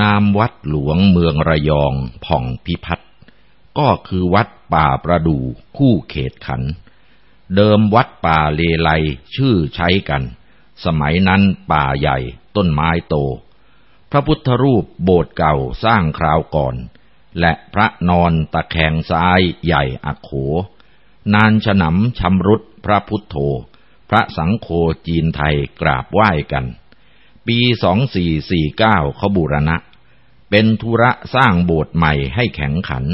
นามวัดหลวงเมืองระยองผ่องพิพัฒน์ก็คือวัดป่าประดู่คู่เขตขัน เดิมวัดป่าเลไลชื่อใช้กัน สมัยนั้นป่าใหญ่ต้นไม้โต พระพุทธรูปโบสถ์เก่าสร้างคราวก่อน และพระนอนตะแคงซ้ายใหญ่อักโข นานฉนำชำรุดพระพุทโธ พระสังโฆจีนไทยกราบไหว้กันปีสองสี่สี่เก้าเขาบูรณะ เป็นธุระสร้างโบสถ์ใหม่ให้แข็งขัน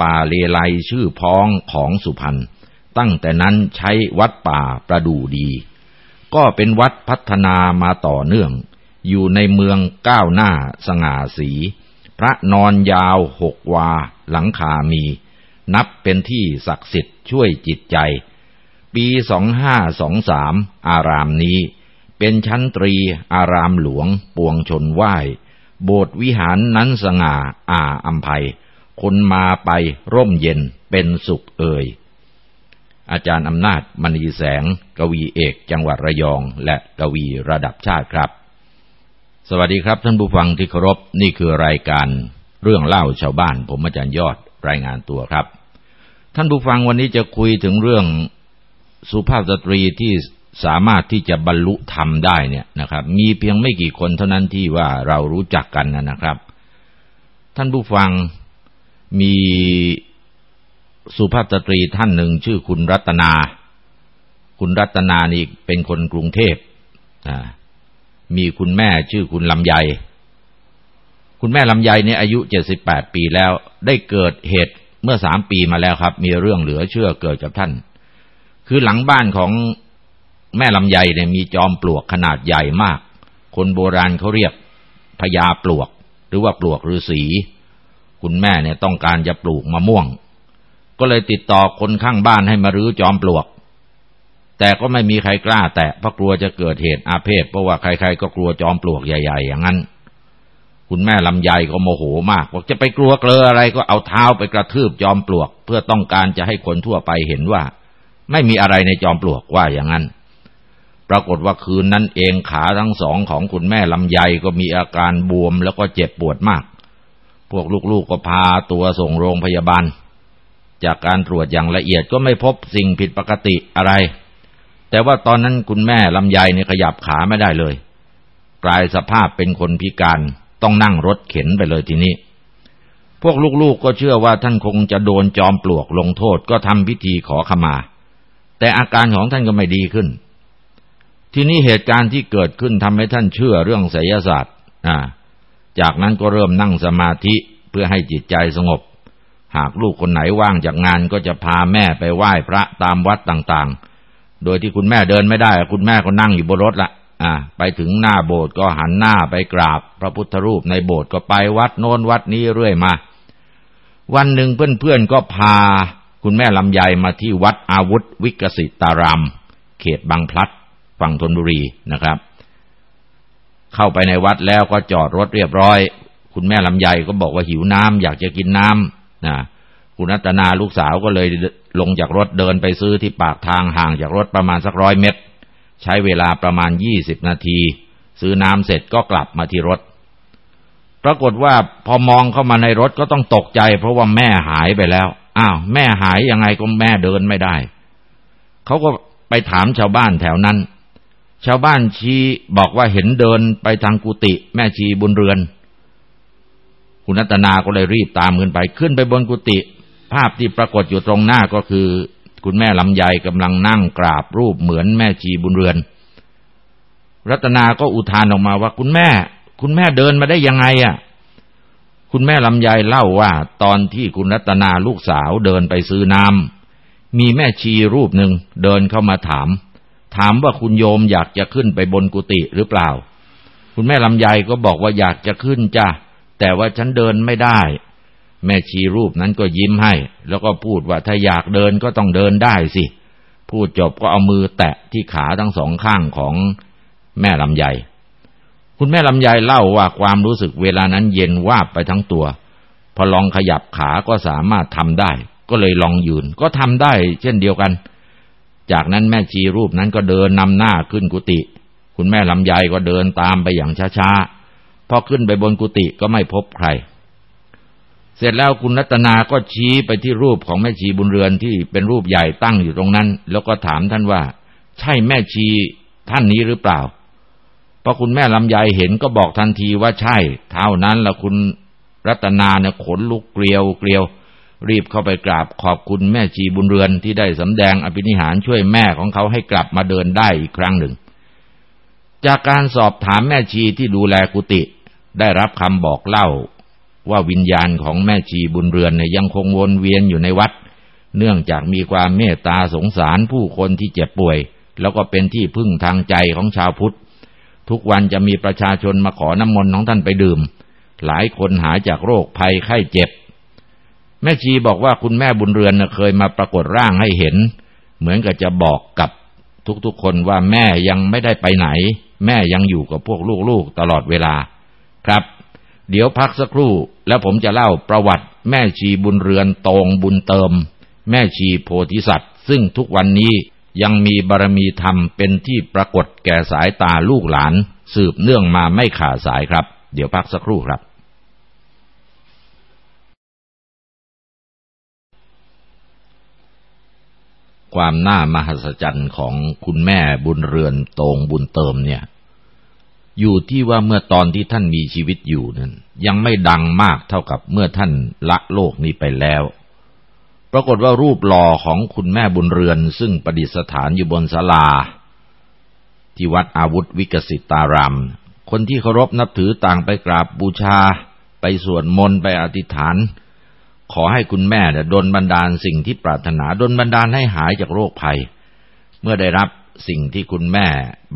ป่าเลไลชื่อพ้องของสุพรรณตั้งแต่นั้นใช้วัดป่าประดูดี ก็เป็นวัดพัฒนามาต่อเนื่อง อยู่ในเมืองก้าวหน้าสง่าสี พระนอนยาวหกวา หลังคามี นับเป็นที่ศักดิ์สิทธิ์ช่วยจิตใจ ปีสองห้าสองสามอารามนี้ เป็นชั้นตรีอารามหลวงปวงชนไหว้ โบสถ์วิหารนั้นสง่าอาอัมภัย คนมาไปร่มเย็นเป็นสุขเอ่ย อาจารย์อำนาจมณีแสง กวีเอกจังหวัดระยอง และกวีระดับชาติครับ สวัสดีครับท่านผู้ฟังที่เคารพนี่คือรายการเรื่องเล่าชาวบ้าน ผมอาจารย์ยอดรายงานตัวครับ ท่านผู้ฟังวันนี้จะคุยถึงเรื่องสุภาพสตรีที่ สามารถที่จะบรรลุธรรมได้เนี่ยนะครับ มีเพียงไม่กี่คนเท่านั้นที่ว่าเรารู้จักกันนะครับ ท่านผู้ฟังมีสุภาพสตรีท่านหนึ่งชื่อคุณรัตนา คุณรัตนานี่เป็นคนกรุงเทพมีคุณแม่ชื่อคุณลำไย คุณแม่ลำไยเนี่ยอายุเจ็ดสิบแปดปีแล้ว ได้เกิดเหตุเมื่อสามปีมาแล้วครับ มีเรื่องเหลือเชื่อเกิดกับท่าน คือหลังบ้านของ แม่ลำไยเนี่ยมีจอมปลวกขนาดใหญ่มาก คนโบราณเขาเรียกพญาปลวก หรือว่าปลวกฤาษีคุณแม่เนี่ยต้องการจะปลูกมะม่วง ก็เลยติดต่อคนข้างบ้านให้มารื้อจอมปลวก แต่ก็ไม่มีใครกล้า แตะเพราะกลัวจะเกิดเหตุอาเพศเพราะว่าใครๆก็กลัวจอมปลวกใหญ่ๆ อย่างนั้น คุณแม่ลำไยก็โมโหมากบอกจะไปกลัวเกลออะไรก็เอาเท้าไปกระทืบจอมปลวก เพื่อต้องการจะให้คนทั่วไปเห็นว่า ไม่มีอะไรในจอมปลวกว่าอย่างนั้น ปรากฏว่าคืนนั้นเองขาทั้งสองของคุณแม่ลำไยก็มีอาการบวมแล้วก็เจ็บปวดมาก พวกลูกๆก็พาตัวส่งโรงพยาบาล จากการตรวจอย่างละเอียดก็ไม่พบสิ่งผิดปกติอะไร แต่ว่าตอนนั้นคุณแม่ลำไยเนี่ยขยับขาไม่ได้เลย กลายสภาพเป็นคนพิการต้องนั่งรถเข็นไปเลยทีนี้ พวกลูกๆก็เชื่อว่าท่านคงจะโดนจอมปลวกลงโทษก็ทำพิธีขอขมา แต่อาการของท่านก็ไม่ดีขึ้น ทีนี้เหตุการณ์ที่เกิดขึ้นทำให้ท่านเชื่อเรื่องไสยศาสตร์อ่าจากนั้นก็เริ่มนั่งสมาธิเพื่อให้จิตใจสงบ หากลูกคนไหนว่างจากงานก็จะพาแม่ไปไหว้พระตามวัดต่างๆ โดยที่คุณแม่เดินไม่ได้ คุณแม่ก็นั่งอยู่บนรถละอ่า ไปถึงหน้าโบสถ์ก็หันหน้าไปกราบ พระพุทธรูปในโบสถ์ก็ไปวัดโน้นวัดนี้เรื่อยมา วันหนึ่งเพื่อนๆก็พา คุณแม่ลำไยมาที่วัดอาวุธวิกสิตาราม เขตบางพลัด ฝั่งธนบุรีนะครับ เข้าไปในวัดแล้วก็จอดรถเรียบร้อย คุณแม่ลำไยก็บอกว่าหิวน้ำอยากจะกินน้ำนะคุณนัตนาลูกสาวก็เลยลงจากรถเดินไปซื้อที่ปากทางห่างจากรถประมาณสักร้อยเมตร ใช้เวลาประมาณยี่สิบนาที ซื้อน้ำเสร็จก็กลับมาที่รถ ปรากฏว่าพอมองเข้ามาในรถก็ต้องตกใจ เพราะว่าแม่หายไปแล้ว อ้าว แม่หายยังไงก็แม่เดินไม่ได้ เขาก็ไปถามชาวบ้านแถวนั้น ชาวบ้านชี้บอกว่าเห็นเดินไปทางกุฏิแม่ชีบุญเรือน คุณนัตนาก็เลยรีบตามขึ้นไป ขึ้นไปบนกุฏิภาพที่ปรากฏอยู่ตรงหน้าก็คือ คุณแม่ลำไยกำลังนั่งกราบรูปเหมือนแม่ชีบุญเรือน รัตนาก็อุทานออกมาว่าคุณแม่ คุณแม่เดินมาได้ยังไงอะ คุณแม่ลำไยเล่าว่า ตอนที่คุณรัตนาลูกสาวเดินไปซื้อน้ำมีแม่ชีรูปหนึ่งเดินเข้ามาถาม ถามว่าคุณโยมอยากจะขึ้นไปบนกุฏิหรือเปล่า คุณแม่ลำไยก็บอกว่าอยากจะขึ้นจ้ะแต่ว่าฉันเดินไม่ได้ แม่ชีรูปนั้นก็ยิ้มให้ แล้วก็พูดว่าถ้าอยากเดินก็ต้องเดินได้สิ พูดจบก็เอามือแตะที่ขาทั้งสองข้างของแม่ลำไยคุณแม่ลำไยเล่าว่าความรู้สึกเวลานั้นเย็นวาบไปทั้งตัว พอลองขยับขาก็สามารถทำได้ ก็เลยลองยืน ก็ทำได้ เช่นเดียวกัน จากนั้นแม่ชีรูปนั้นก็เดินนำหน้าขึ้นกุฏิคุณแม่ลำไยก็เดินตามไปอย่างช้าๆพอขึ้นไปบนกุฏิก็ไม่พบใคร เสร็จแล้วคุณรัตนาก็ชี้ไปที่รูปของแม่ชีบุญเรือนที่เป็นรูปใหญ่ตั้งอยู่ตรงนั้น แล้วก็ถามท่านว่า ใช่แม่ชีท่านนี้หรือเปล่าพอคุณแม่ลำไยเห็นก็บอกทันทีว่าใช่ เท่านั้นละคุณรัตนาเนี่ยขนลุกเกลียวเกลียว รีบเข้าไปกราบขอบคุณแม่ชีบุญเรือนที่ได้สำแดงอภินิหารช่วยแม่ของเขาให้กลับมาเดินได้อีกครั้งหนึ่ง จากการสอบถามแม่ชีที่ดูแลกุฏิได้รับคำบอกเล่า ว่าวิญญาณของแม่ชีบุญเรือนเนี่ยยังคงวนเวียนอยู่ในวัด เนื่องจากมีความเมตตาสงสารผู้คนที่เจ็บป่วย แล้วก็เป็นที่พึ่งทางใจของชาวพุทธ ทุกวันจะมีประชาชนมาขอน้ำมนต์ของท่านไปดื่ม หลายคนหายจากโรคภัยไข้เจ็บ แม่ชีบอกว่าคุณแม่บุญเรือนเคยมาปรากฏร่างให้เห็น เหมือนกับจะบอกกับทุกๆคนว่าแม่ยังไม่ได้ไปไหน แม่ยังอยู่กับพวกลูกๆตลอดเวลาครับ เดี๋ยวพักสักครู่ แล้วผมจะเล่าประวัติ แม่ชีบุญเรือนตรงบุญเติม แม่ชีโพธิสัตว์ ซึ่งทุกวันนี้ยังมีบารมีธรรมเป็นที่ปรากฏแก่สายตาลูกหลาน สืบเนื่องมาไม่ขาดสายครับ เดี๋ยวพักสักครู่ครับ ความน่ามหัศจรรย์ของคุณแม่บุญเรือนตรงบุญเติมเนี่ย อยู่ที่ว่าเมื่อตอนที่ท่านมีชีวิตอยู่นั้นยังไม่ดังมากเท่ากับเมื่อท่านละโลกนี้ไปแล้ว ปรากฏว่ารูปหล่อของคุณแม่บุญเรือน ซึ่งประดิษฐานอยู่บนศาลา ที่วัดอาวุธวิกสิตาราม คนที่เคารพนับถือต่างไปกราบบูชา ไปสวดมนต์ไปอธิษฐาน ขอให้คุณแม่ดลบันดาลสิ่งที่ปรารถนาดลบันดาลให้หายจากโรคภัย เมื่อได้รับสิ่งที่คุณแม่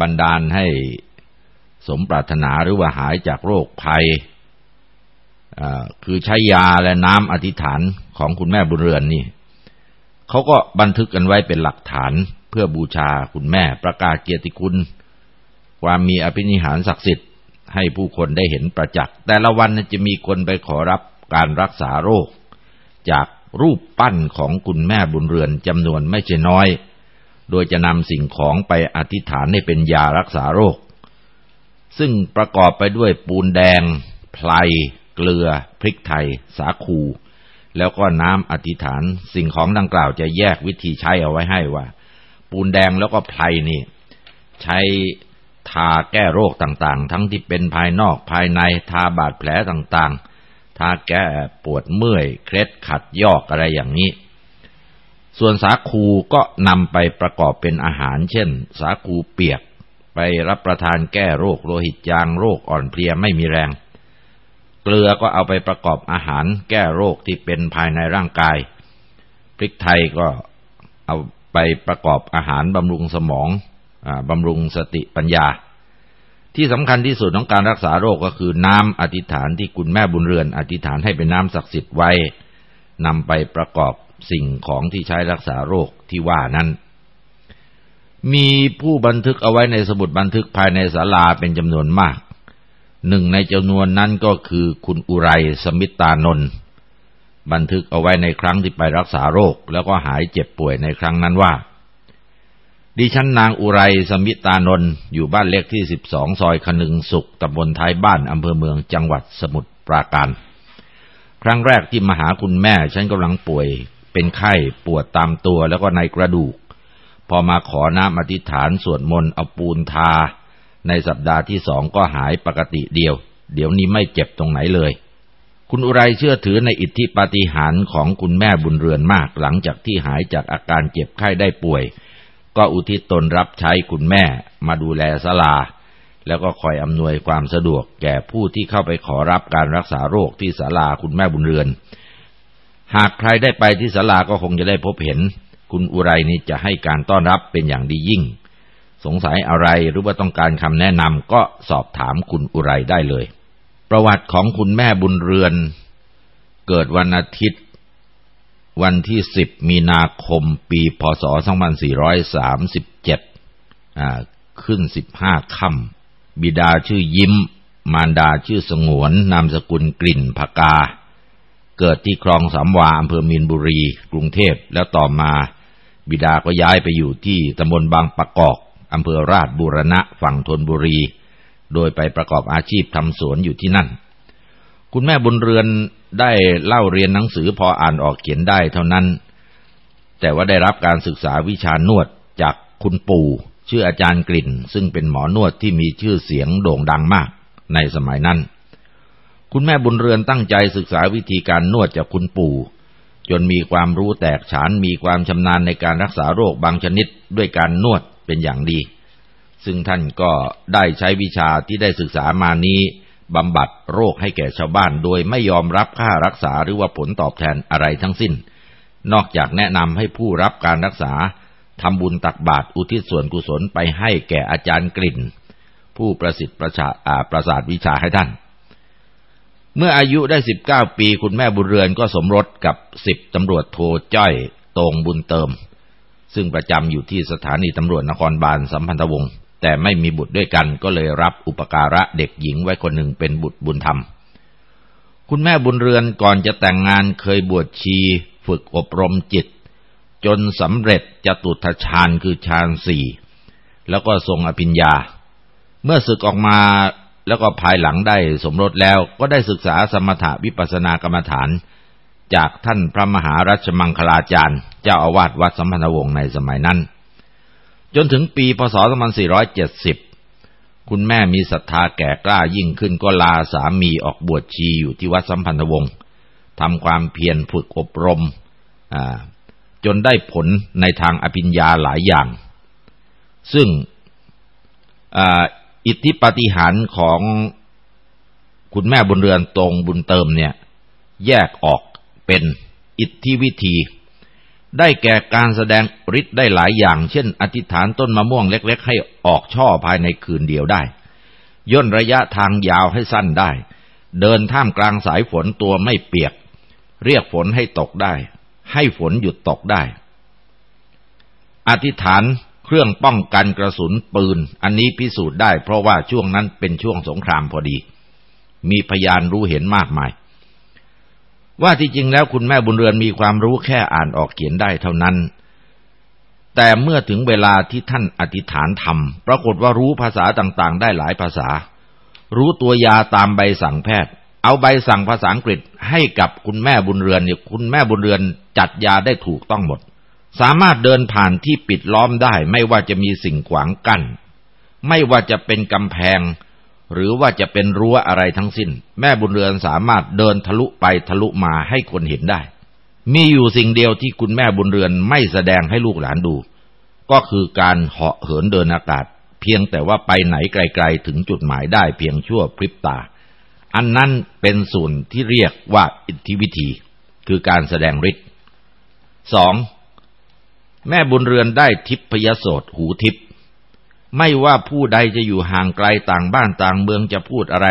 บันดาลให้สมปรารถนาหรือว่าหายจากโรคภัยคือใช้ยาและน้ำอธิษฐานของคุณแม่บุญเรือนนี่เขาก็บันทึกกันไว้เป็นหลักฐานเพื่อบูชาคุณแม่ประกาศเกียรติคุณ ความมีอภินิหารศักดิ์สิทธิ์ให้ผู้คนได้เห็นประจักษ์แต่ละวันจะมีคนไปขอรับการรักษาโรค จากรูปปั้นของคุณแม่บุญเรือนจำนวนไม่ใช่น้อย โดยจะนำสิ่งของไปอธิษฐานให้เป็นยารักษาโรค ซึ่งประกอบไปด้วยปูนแดง ไพลเกลือ พริกไทย สาคู แล้วก็น้ำอธิษฐาน สิ่งของดังกล่าวจะแยกวิธีใช้เอาไว้ให้ว่า ปูนแดงแล้วก็ไพรนี่ ใช้ทาแก้โรคต่างๆ ทั้งที่เป็นภายนอกภายในทาบาดแผลต่างๆ ทาแก้ปวดเมื่อย เคล็ดขัดยอกอะไรอย่างนี้ ส่วนสาคูก็นำไปประกอบเป็นอาหาร เช่น สาคูเปียก ไปรับประทานแก้โรคโลหิตจางโรคอ่อนเพลียไม่มีแรง เกลือก็เอาไปประกอบอาหาร แก้โรคที่เป็นภายในร่างกาย พริกไทยก็เอาไปประกอบอาหารบำรุงสมองอบำรุงสติปัญญา ที่สำคัญที่สุดของการรักษาโรคก็คือน้ำอธิษฐานที่คุณแม่บุญเรือน อธิษฐานให้เป็นน้ำศักดิ์สิทธิ์ไว้นำไปประกอบสิ่งของที่ใช้รักษาโรคที่ว่านั้น มีผู้บันทึกเอาไว้ในสมุดบันทึกภายในศาลาเป็นจำนวนมาก หนึ่งในจำนวนนั้นก็คือคุณอุไรสมิตานนท์บันทึกเอาไว้ในครั้งที่ไปรักษาโรค แล้วก็หายเจ็บป่วยในครั้งนั้นว่า ดิฉันนางอุไรสมิตานนท์อยู่บ้านเลขที่สิบสองซอยขนึงสุขตำบลท้ายบ้านอำเภอเมืองจังหวัดสมุทรปราการ ครั้งแรกที่มาหาคุณแม่ ฉันกำลังป่วย เป็นไข้ปวดตามตัวแล้วก็ในกระดูก พอมาขอน้ำอธิษฐานสวดมนต์เอาปูนทา ในสัปดาห์ที่สองก็หายปกติเดียว เดี๋ยวนี้ไม่เจ็บตรงไหนเลย คุณอุไรเชื่อถือในอิทธิปาฏิหาริย์ของคุณแม่บุญเรือนมาก หลังจากที่หายจากอาการเจ็บไข้ได้ป่วย ก็อุทิศตนรับใช้คุณแม่มาดูแลสลา แล้วก็คอยอำนวยความสะดวกแก่ผู้ที่เข้าไปขอรับการรักษาโรคที่ศาลาคุณแม่บุญเรือน หากใครได้ไปที่ศาลาก็คงจะได้พบเห็น คุณอุไรนี้จะให้การต้อนรับเป็นอย่างดียิ่ง สงสัยอะไรหรือว่าต้องการคำแนะนำก็สอบถามคุณอุไรได้เลย ประวัติของคุณแม่บุญเรือน เกิดวันอาทิตย์ วันที่สิบมีนาคม ปีพศ 2437อ่าขึ้นสิบห้าค่ำบิดาชื่อยิ้ม มารดาชื่อสงวน นามสกุลกลิ่นภกา เกิดที่คลองสามวาอำเภอมีนบุรี กรุงเทพ แล้วต่อมา บิดาก็ย้ายไปอยู่ที่ตำบลบางปะกอกอำเภอราชบูรณะฝั่งธนบุรี โดยไปประกอบอาชีพทำสวนอยู่ที่นั่น คุณแม่บุญเรือน ได้เล่าเรียนหนังสือพออ่านออกเขียนได้เท่านั้น แต่ว่าได้รับการศึกษาวิชานวดจากคุณปู่ชื่ออาจารย์กลิ่น ซึ่งเป็นหมอนวดที่มีชื่อเสียงโด่งดังมากในสมัยนั้น คุณแม่บุญเรือนตั้งใจศึกษาวิธีการนวดจากคุณปู่ จนมีความรู้แตกฉานมีความชำนาญในการรักษาโรคบางชนิดด้วยการนวดเป็นอย่างดี ซึ่งท่านก็ได้ใช้วิชาที่ได้ศึกษามานี้ บำบัดโรคให้แก่ชาวบ้าน โดยไม่ยอมรับค่ารักษาหรือว่าผลตอบแทนอะไรทั้งสิ้น นอกจากแนะนำให้ผู้รับการรักษาทำบุญตักบาตรอุทิศส่วนกุศลไปให้แก่อาจารย์กลิ่น ผู้ประสิทธิ์ประชาประสาทวิชาให้ท่าน เมื่ออายุได้สิบเก้าปีคุณแม่บุญเรือนก็สมรสกับสิบตำรวจโทจ้อยตรงบุญเติม ซึ่งประจำอยู่ที่สถานีตำรวจนครบาลสัมพันธวงศ์ แต่ไม่มีบุตรด้วยกันก็เลยรับอุปการะเด็กหญิงไว้คนหนึ่งเป็นบุตรบุญธรรม คุณแม่บุญเรือนก่อนจะแต่งงานเคยบวชชี ฝึกอบรมจิต จนสำเร็จจตุทฌานคือฌานสี่แล้วก็ทรงอภิญญา เมื่อศึกออกมาแล้วก็ภายหลังได้สมรสแล้วก็ได้ศึกษาสมถะวิปัสสนากรรมฐาน จากท่านพระมหารัชมังคลาจารย์ เจ้าอาวาสวัดสัมพันธวงศ์ในสมัยนั้น จนถึงปีพศ 2470 คุณแม่มีศรัทธาแก่กล้ายิ่งขึ้นก็ลาสามีออกบวชชีอยู่ที่วัดสัมพันธวงศ์ทำความเพียรฝึกอบรม จนได้ผลในทางอภิญญาหลายอย่าง ซึ่งอิทธิปฏิหารของคุณแม่บุญเรือนตรงบุญเติมเนี่ย แยกออกเป็นอิทธิวิธี ได้แก่การแสดงฤทธิ์ได้หลายอย่าง เช่น อธิษฐานต้นมะม่วงเล็กๆ ให้ออกช่อภายในคืนเดียวได้ ย่นระยะทางยาวให้สั้นได้ เดินท่ามกลางสายฝนตัวไม่เปียก เรียกฝนให้ตกได้ ให้ฝนหยุดตกได้ อธิษฐานเครื่องป้องกันกระสุนปืน อันนี้พิสูจน์ได้เพราะว่าช่วงนั้นเป็นช่วงสงครามพอดี มีพยานรู้เห็นมากมาย ว่าที่จริงแล้วคุณแม่บุญเรือนมีความรู้แค่อ่านออกเขียนได้เท่านั้น แต่เมื่อถึงเวลาที่ท่านอธิษฐานทำปรากฏว่ารู้ภาษาต่างๆ ได้หลายภาษา รู้ตัวยาตามใบสั่งแพทย์ เอาใบสั่งภาษาอังกฤษให้กับคุณแม่บุญเรือนเนี่ยคุณแม่บุญเรือนจัดยาได้ถูกต้องหมด สามารถเดินผ่านที่ปิดล้อมได้ ไม่ว่าจะมีสิ่งขวางกัน้นไม่ว่าจะเป็นกำแพง หรือว่าจะเป็นรั้วอะไรทั้งสิ้น แม่บุญเรือนสามารถเดินทะลุไปทะลุมาให้คนเห็นได้ มีอยู่สิ่งเดียวที่คุณแม่บุญเรือนไม่แสดงให้ลูกหลานดู ก็คือการเหาะเหินเดินอากาศ เพียงแต่ว่าไปไหนไกลๆถึงจุดหมายได้เพียงชั่วพริบตา อันนั้นเป็นส่วนที่เรียกว่าอิทธิวิธี คือการแสดงฤทธิ์สองแม่บุญเรือนได้ทิพยโสตหูทิพ ไม่ว่าผู้ใดจะอยู่ห่างไกลต่างบ้านต่างเมืองจะพูดอะไร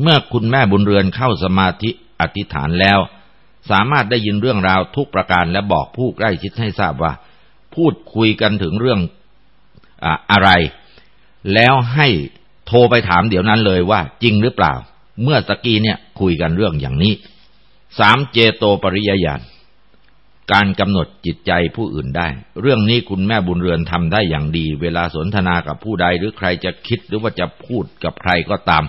เมื่อคุณแม่บุญเรือนเข้าสมาธิอธิษฐานแล้ว สามารถได้ยินเรื่องราวทุกประการและบอกผู้ใกล้ชิดให้ทราบว่า พูดคุยกันถึงเรื่องอะไร แล้วให้โทรไปถามเดี๋ยวนั้นเลยว่า จริงหรือเปล่า เมื่อตะกี้เนี่ยคุยกันเรื่องอย่างนี้สามเจโตปริยญาณ การกำหนดจิตใจผู้อื่นได้ เรื่องนี้คุณแม่บุญเรือนทำได้อย่างดี เวลาสนทนากับผู้ใดหรือใครจะคิดหรือว่าจะพูดกับใครก็ตาม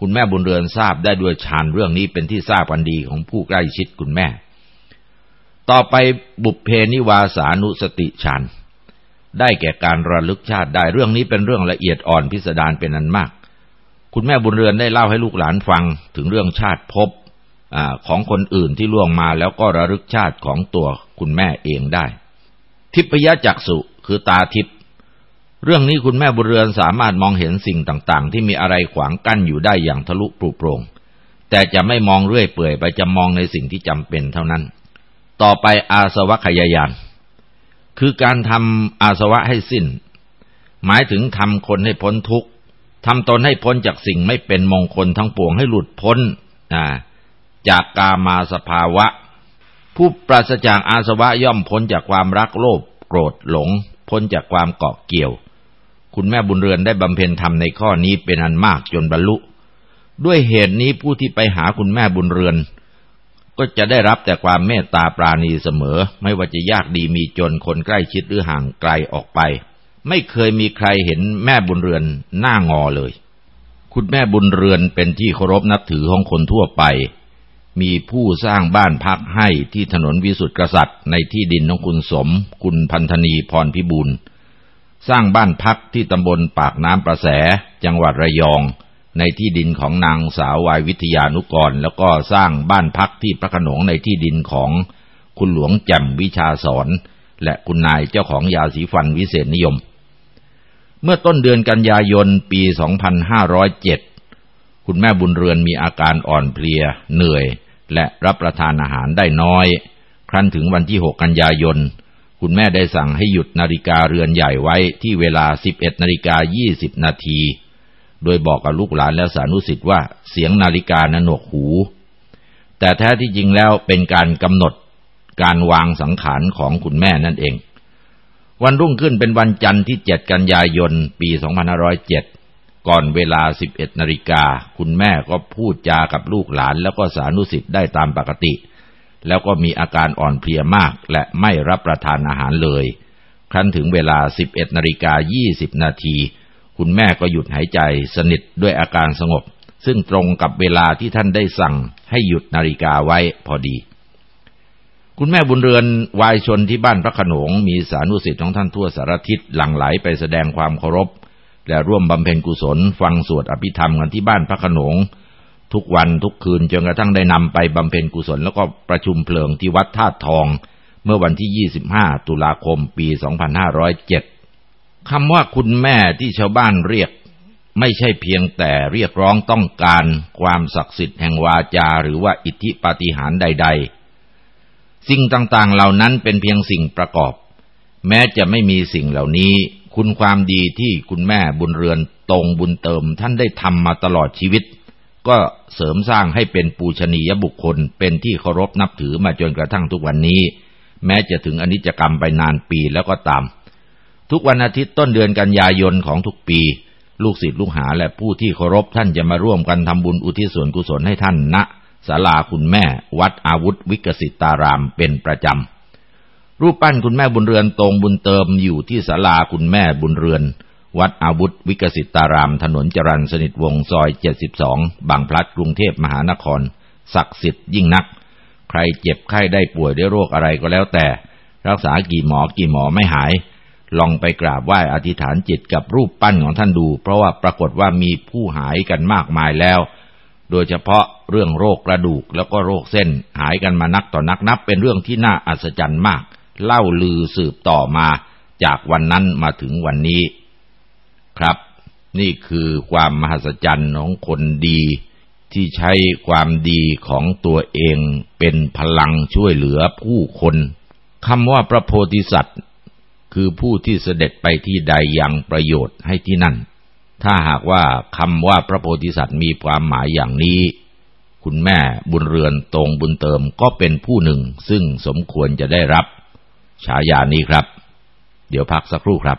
คุณแม่บุญเรือนทราบได้ด้วยฌานเรื่องนี้เป็นที่ทราบกันดีของผู้ใกล้ชิดคุณแม่ ต่อไปบุพเพนิวาสานุสติฌานได้แก่การระลึกชาติได้เรื่องนี้เป็นเรื่องละเอียดอ่อนพิสดารเป็นอันมาก คุณแม่บุญเรือนได้เล่าให้ลูกหลานฟังถึงเรื่องชาติภพ อของคนอื่นที่ล่วงมาแล้วก็ระลึกชาติของตัวคุณแม่เองได้ ทิพยจักษุคือตาทิพเรื่องนี้คุณแม่บุเรือนสามารถมองเห็นสิ่งต่างๆ ที่มีอะไรขวางกั้นอยู่ได้อย่างทะลุปรุโปร่งแต่จะไม่มองเรื่อยเปื่อยไปจะมองในสิ่งที่จำเป็นเท่านั้น ต่อไปอาสวะขยายาน คือการทำอาสวะให้สิ้น หมายถึงทำคนให้พ้นทุกข์ทำตนให้พ้นจากสิ่งไม่เป็นมงคลทั้งปวงให้หลุดพ้นอ่า จากกามาสภาวะ ผู้ปราศจากอาสวะย่อมพ้นจากความรักโลภโกรธหลง พ้นจากความเกาะเกี่ยว คุณแม่บุญเรือนได้บำเพ็ญธรรมในข้อนี้เป็นอันมากจนบรรลุ ด้วยเหตุนี้ผู้ที่ไปหาคุณแม่บุญเรือน ก็จะได้รับแต่ความเมตตาปราณีเสมอ ไม่ว่าจะยากดีมีจนคนใกล้ชิดหรือห่างไกลออกไป ไม่เคยมีใครเห็นแม่บุญเรือนหน้างอเลยคุณแม่บุญเรือนเป็นที่เคารพนับถือของคนทั่วไป มีผู้สร้างบ้านพักให้ที่ถนนวิสุทธิกษัตริย์ ในที่ดินของคุณสม คุณพันธนีพรพิบูลสร้างบ้านพักที่ตำบลปากน้ำประแส จังหวัดระยอง ในที่ดินของนางสาววายวิทยานุกร แล้วก็สร้างบ้านพักที่พระขนงในที่ดินของคุณหลวงแจ่มวิชาสอน และคุณนายเจ้าของยาสีฟันวิเศษนิยม เมื่อต้นเดือนกันยายนปี 2507 คุณแม่บุญเรือนมีอาการอ่อนเพลีย เหนื่อย และรับประทานอาหารได้น้อย ครั้นถึงวันที่ 6 กันยายน คุณแม่ได้สั่งให้หยุดนาฬิกาเรือนใหญ่ไว้ที่เวลา 11นาฬิกา20 นาที โดยบอกกับลูกหลานและสานุสิทธิ์ว่าเสียงนาฬิกานั้นหนวกหู แต่แท้ที่จริงแล้วเป็นการกำหนดการวางสังขารของคุณแม่นั่นเอง วันรุ่งขึ้นเป็นวันจันทร์ที่ 7 กันยายน ปี 2507 ก่อนเวลา 11นาฬิกา คุณแม่ก็พูดจากับลูกหลานแล้วก็สานุสิทธิ์ได้ตามปกติ แล้วก็มีอาการอ่อนเพลียมากและไม่รับประทานอาหารเลย ครั้นถึงเวลา 11นาฬิกา20นาที คุณแม่ก็หยุดหายใจสนิทด้วยอาการสงบ ซึ่งตรงกับเวลาที่ท่านได้สั่งให้หยุดนาฬิกาไว้พอดี คุณแม่บุญเรือนวายชนที่บ้านพระขนงมีสานุสิทธิ์ของท่านทั่วสารทิศหลั่งไหลไปแสดงความเคารพ และร่วมบำเพ็ญกุศลฟังสวดอภิธรรมกันที่บ้านพระขนง ทุกวันทุกคืนจนกระทั่งได้นำไปบำเพ็ญกุศลแล้วก็ประชุมเพลิงที่วัดธาตุทอง เมื่อวันที่ 25 ตุลาคมปี 2507คำว่าคุณแม่ที่ชาวบ้านเรียก ไม่ใช่เพียงแต่เรียกร้องต้องการความศักดิ์สิทธิ์แห่งวาจาหรือว่าอิทธิปาฏิหาริย์ใด ๆ สิ่งต่างๆเหล่านั้นเป็นเพียงสิ่งประกอบ แม้จะไม่มีสิ่งเหล่านี้ คุณความดีที่คุณแม่บุญเรือนตรงบุญเติมท่านได้ทำมาตลอดชีวิต ก็เสริมสร้างให้เป็นปูชนียบุคคล เป็นที่เคารพนับถือมาจนกระทั่งทุกวันนี้ แม้จะถึงอนิจกรรมไปนานปีแล้วก็ตาม ทุกวันอาทิตย์ต้นเดือนกันยายนของทุกปี ลูกศิษย์ลูกหาและผู้ที่เคารพท่านจะมาร่วมกันทำบุญอุทิศส่วนกุศลให้ท่านณนะศาลาคุณแม่ วัดอาวุธวิกสิตารามเป็นประจำ รูปปั้นคุณแม่บุญเรือนตรงบุญเติมอยู่ที่ศาลาคุณแม่บุญเรือน วัดอาวุธวิกสิตาราม ถนนจรันสนิทวงซอย 72 บางพลัดกรุงเทพมหานคร ศักดิ์สิทธิ์ยิ่งนัก ใครเจ็บไข้ได้ป่วยด้วยโรคอะไรก็แล้วแต่ รักษากี่หมอกี่หมอไม่หาย ลองไปกราบไหว้อธิษฐานจิตกับรูปปั้นของท่านดู เพราะว่าปรากฏว่ามีผู้หายกันมากมายแล้ว โดยเฉพาะเรื่องโรคกระดูกแล้วก็โรคเส้นหายกันมานักต่อนักนับ เป็นเรื่องที่น่าอัศจรรย์มาก เล่าลือสืบต่อมาจากวันนั้นมาถึงวันนี้ ครับ นี่คือความมหัศจรรย์ของคนดี ที่ใช้ความดีของตัวเองเป็นพลังช่วยเหลือผู้คนคำว่าพระโพธิสัตว์ คือผู้ที่เสด็จไปที่ใดยังประโยชน์ให้ที่นั่น ถ้าหากว่าคำว่าพระโพธิสัตว์มีความหมายอย่างนี้ คุณแม่บุญเรือนตรงบุญเติมก็เป็นผู้หนึ่งซึ่งสมควรจะได้รับ ฉายานี้ครับ เดี๋ยวพักสักครู่ครับ